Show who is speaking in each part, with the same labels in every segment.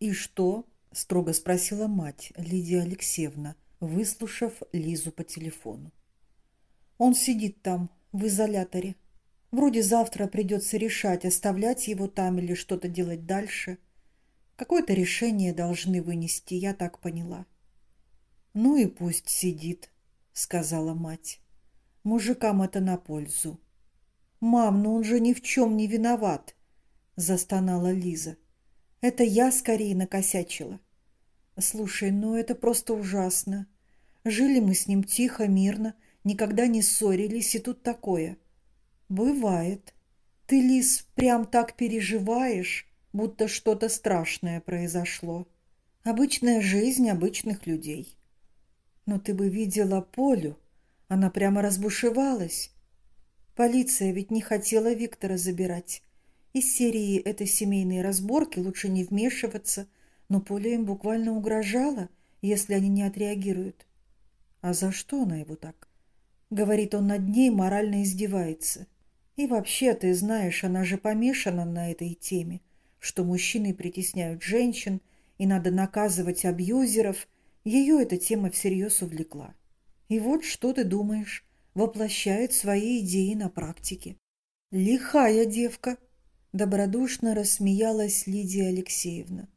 Speaker 1: «И что?» – строго спросила мать Лидия Алексеевна, выслушав Лизу по телефону. «Он сидит там, в изоляторе. Вроде завтра придется решать, оставлять его там или что-то делать дальше. Какое-то решение должны вынести, я так поняла». «Ну и пусть сидит», – сказала мать. «Мужикам это на пользу». «Мам, ну он же ни в чем не виноват», – застонала Лиза. Это я скорее накосячила. Слушай, ну это просто ужасно. Жили мы с ним тихо, мирно, никогда не ссорились, и тут такое. Бывает. Ты, Лиз, прям так переживаешь, будто что-то страшное произошло. Обычная жизнь обычных людей. Но ты бы видела Полю. Она прямо разбушевалась. Полиция ведь не хотела Виктора забирать. Из серии «Это семейные разборки, лучше не вмешиваться», но Поля им буквально угрожала, если они не отреагируют. А за что она его так? Говорит, он над ней морально издевается. И вообще, ты знаешь, она же помешана на этой теме, что мужчины притесняют женщин, и надо наказывать абьюзеров. Ее эта тема всерьез увлекла. И вот что ты думаешь, воплощает свои идеи на практике. Лихая девка, Добродушно рассмеялась Лидия Алексеевна.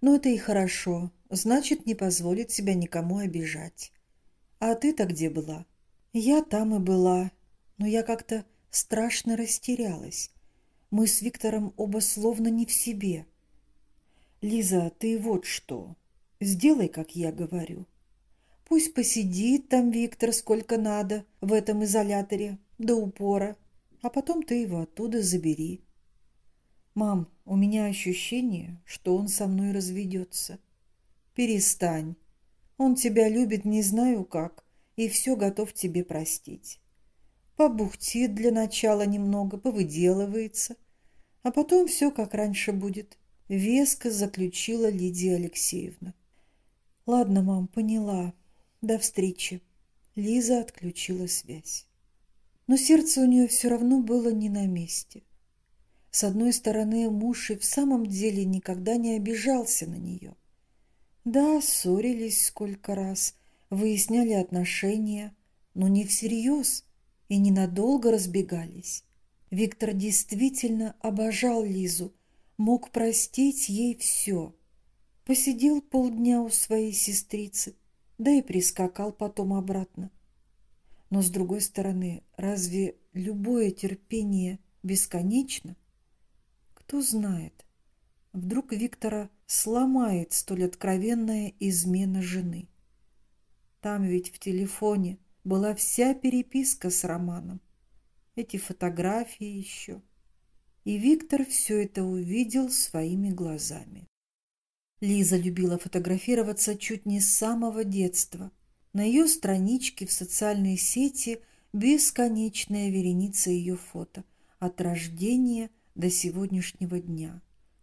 Speaker 1: «Ну, это и хорошо. Значит, не позволит себя никому обижать. А ты-то где была?» «Я там и была. Но я как-то страшно растерялась. Мы с Виктором оба словно не в себе. Лиза, ты вот что. Сделай, как я говорю. Пусть посидит там Виктор сколько надо в этом изоляторе до упора, а потом ты его оттуда забери. «Мам, у меня ощущение, что он со мной разведется». «Перестань. Он тебя любит не знаю как, и все готов тебе простить. Побухтит для начала немного, повыделывается, а потом все как раньше будет», — веско заключила Лидия Алексеевна. «Ладно, мам, поняла. До встречи». Лиза отключила связь. Но сердце у нее все равно было не на месте. С одной стороны, муж и в самом деле никогда не обижался на нее. Да, ссорились сколько раз, выясняли отношения, но не всерьез и ненадолго разбегались. Виктор действительно обожал Лизу, мог простить ей все. Посидел полдня у своей сестрицы, да и прискакал потом обратно. Но, с другой стороны, разве любое терпение бесконечно? Кто знает, вдруг Виктора сломает столь откровенная измена жены. Там ведь в телефоне была вся переписка с Романом. Эти фотографии еще. И Виктор все это увидел своими глазами. Лиза любила фотографироваться чуть не с самого детства. На ее страничке в социальной сети бесконечная вереница ее фото. От рождения – до сегодняшнего дня.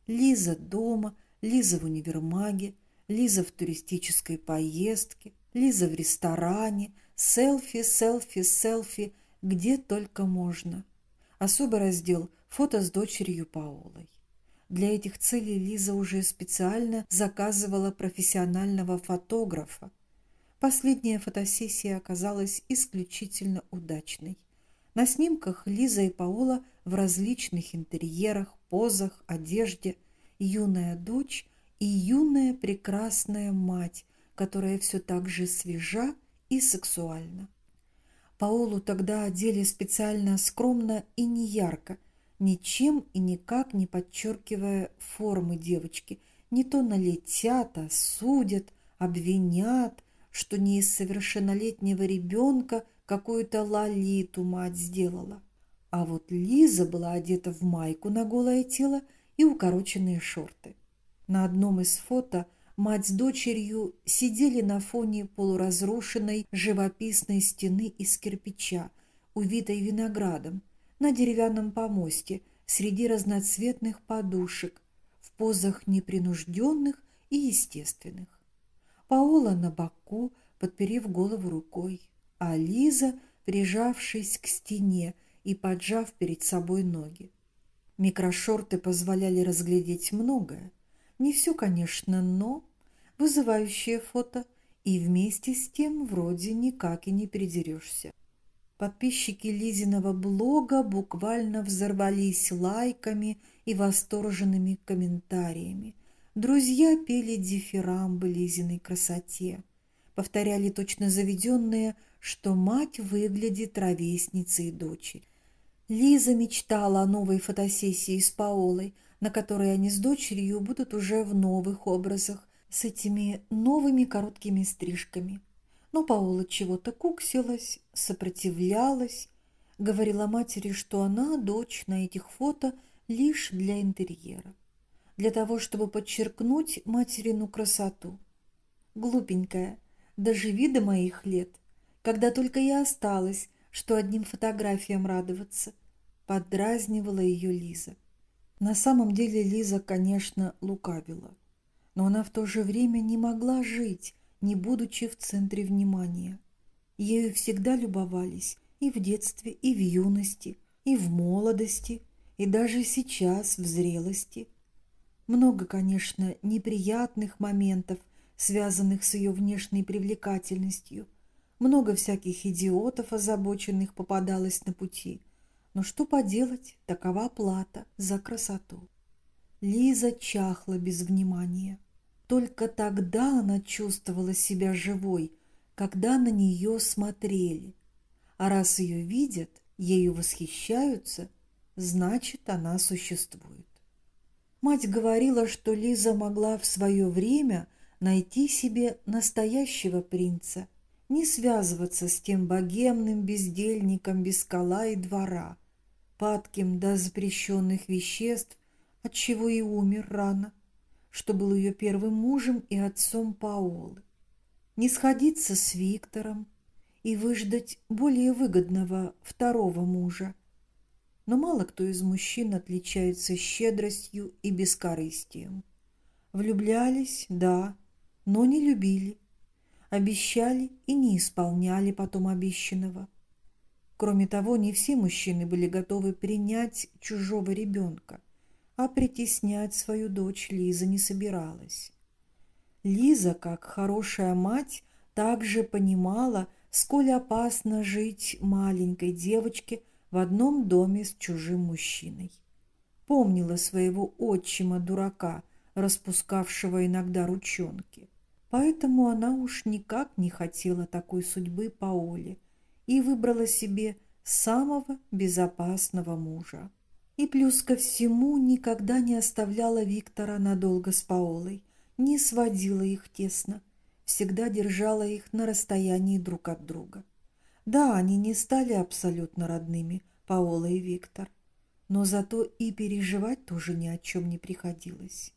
Speaker 1: Лиза дома, Лиза в универмаге, Лиза в туристической поездке, Лиза в ресторане, селфи, селфи, селфи, где только можно. Особый раздел «Фото с дочерью Паолой». Для этих целей Лиза уже специально заказывала профессионального фотографа. Последняя фотосессия оказалась исключительно удачной. На снимках Лиза и Паола в различных интерьерах, позах, одежде, юная дочь и юная прекрасная мать, которая все так же свежа и сексуальна. Паолу тогда одели специально скромно и неярко, ничем и никак не подчеркивая формы девочки, не то налетят, осудят, обвинят, что не из совершеннолетнего ребенка какую-то лолиту мать сделала. А вот Лиза была одета в майку на голое тело и укороченные шорты. На одном из фото мать с дочерью сидели на фоне полуразрушенной живописной стены из кирпича, увитой виноградом, на деревянном помосте среди разноцветных подушек, в позах непринужденных и естественных. Паола на боку, подперев голову рукой, а Лиза, прижавшись к стене, и поджав перед собой ноги. Микрошорты позволяли разглядеть многое. Не все, конечно, но вызывающее фото, и вместе с тем вроде никак и не придерешься. Подписчики Лизиного блога буквально взорвались лайками и восторженными комментариями. Друзья пели дифирамбы Лизиной красоте, повторяли точно заведенные, что мать выглядит ровесницей дочери. Лиза мечтала о новой фотосессии с Паолой, на которой они с дочерью будут уже в новых образах, с этими новыми короткими стрижками. Но Паула чего-то куксилась, сопротивлялась, говорила матери, что она, дочь, на этих фото лишь для интерьера, для того, чтобы подчеркнуть материну красоту. Глупенькая, доживи до моих лет, когда только я осталась, что одним фотографиям радоваться, поддразнивала ее Лиза. На самом деле Лиза, конечно, лукавила, но она в то же время не могла жить, не будучи в центре внимания. Ею всегда любовались и в детстве, и в юности, и в молодости, и даже сейчас в зрелости. Много, конечно, неприятных моментов, связанных с ее внешней привлекательностью. Много всяких идиотов, озабоченных, попадалось на пути. Но что поделать, такова плата за красоту. Лиза чахла без внимания. Только тогда она чувствовала себя живой, когда на нее смотрели. А раз ее видят, ею восхищаются, значит, она существует. Мать говорила, что Лиза могла в свое время найти себе настоящего принца, не связываться с тем богемным бездельником без скала и двора, падким до запрещенных веществ, от чего и умер рано что был ее первым мужем и отцом Паолы. Не сходиться с Виктором и выждать более выгодного второго мужа. Но мало кто из мужчин отличается щедростью и бескорыстием. Влюблялись, да, но не любили. Обещали и не исполняли потом обещанного. Кроме того, не все мужчины были готовы принять чужого ребенка – а притеснять свою дочь Лиза не собиралась. Лиза, как хорошая мать, также понимала, сколь опасно жить маленькой девочке в одном доме с чужим мужчиной. Помнила своего отчима-дурака, распускавшего иногда ручонки. Поэтому она уж никак не хотела такой судьбы Паоле и выбрала себе самого безопасного мужа. И плюс ко всему никогда не оставляла Виктора надолго с Паолой, не сводила их тесно, всегда держала их на расстоянии друг от друга. Да, они не стали абсолютно родными, Паола и Виктор, но зато и переживать тоже ни о чем не приходилось.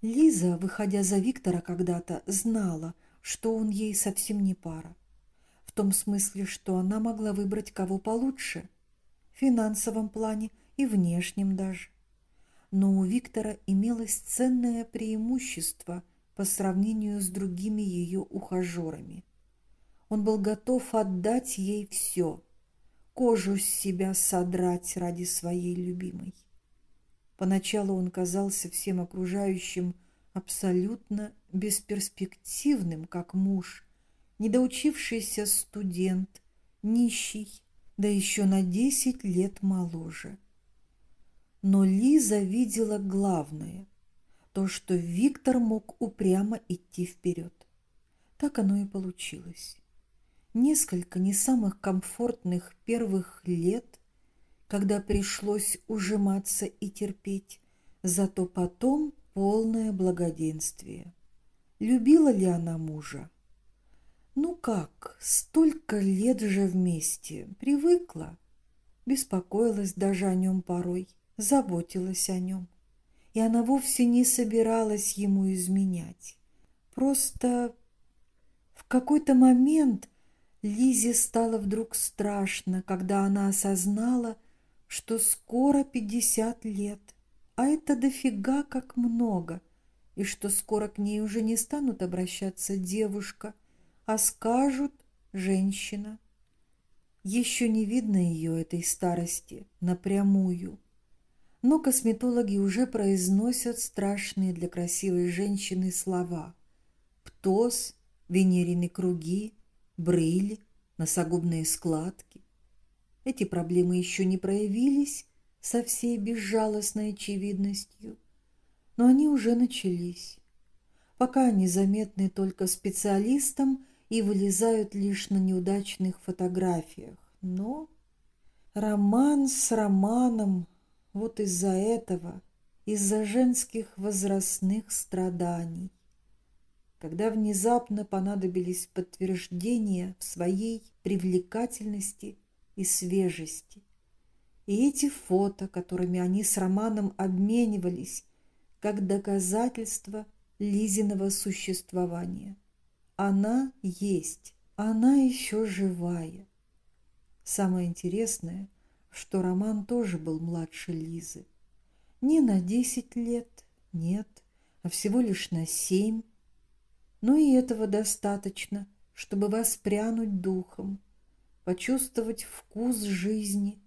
Speaker 1: Лиза, выходя за Виктора когда-то, знала, что он ей совсем не пара. В том смысле, что она могла выбрать кого получше. В финансовом плане и внешнем даже. Но у Виктора имелось ценное преимущество по сравнению с другими ее ухажерами. Он был готов отдать ей все, кожу с себя содрать ради своей любимой. Поначалу он казался всем окружающим абсолютно бесперспективным, как муж, недоучившийся студент, нищий, да еще на десять лет моложе. Но Лиза видела главное – то, что Виктор мог упрямо идти вперед. Так оно и получилось. Несколько не самых комфортных первых лет, когда пришлось ужиматься и терпеть, зато потом полное благоденствие. Любила ли она мужа? Ну как, столько лет же вместе, привыкла, беспокоилась даже о нем порой заботилась о нем. И она вовсе не собиралась ему изменять. Просто в какой-то момент Лизе стало вдруг страшно, когда она осознала, что скоро пятьдесят лет, а это дофига как много, и что скоро к ней уже не станут обращаться девушка, а скажут женщина. Еще не видно ее этой старости напрямую, но косметологи уже произносят страшные для красивой женщины слова. Птоз, венерины круги, брыли, носогубные складки. Эти проблемы еще не проявились со всей безжалостной очевидностью, но они уже начались. Пока они заметны только специалистам и вылезают лишь на неудачных фотографиях. Но роман с романом вот из-за этого, из-за женских возрастных страданий. Когда внезапно понадобились подтверждения в своей привлекательности и свежести. И эти фото, которыми они с Романом обменивались, как доказательство Лизиного существования. Она есть, она еще живая. Самое интересное, что Роман тоже был младше Лизы. Не на десять лет, нет, а всего лишь на семь. Но и этого достаточно, чтобы воспрянуть духом, почувствовать вкус жизни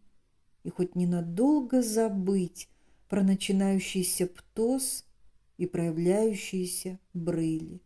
Speaker 1: и хоть ненадолго забыть про начинающийся птоз и проявляющиеся брыли.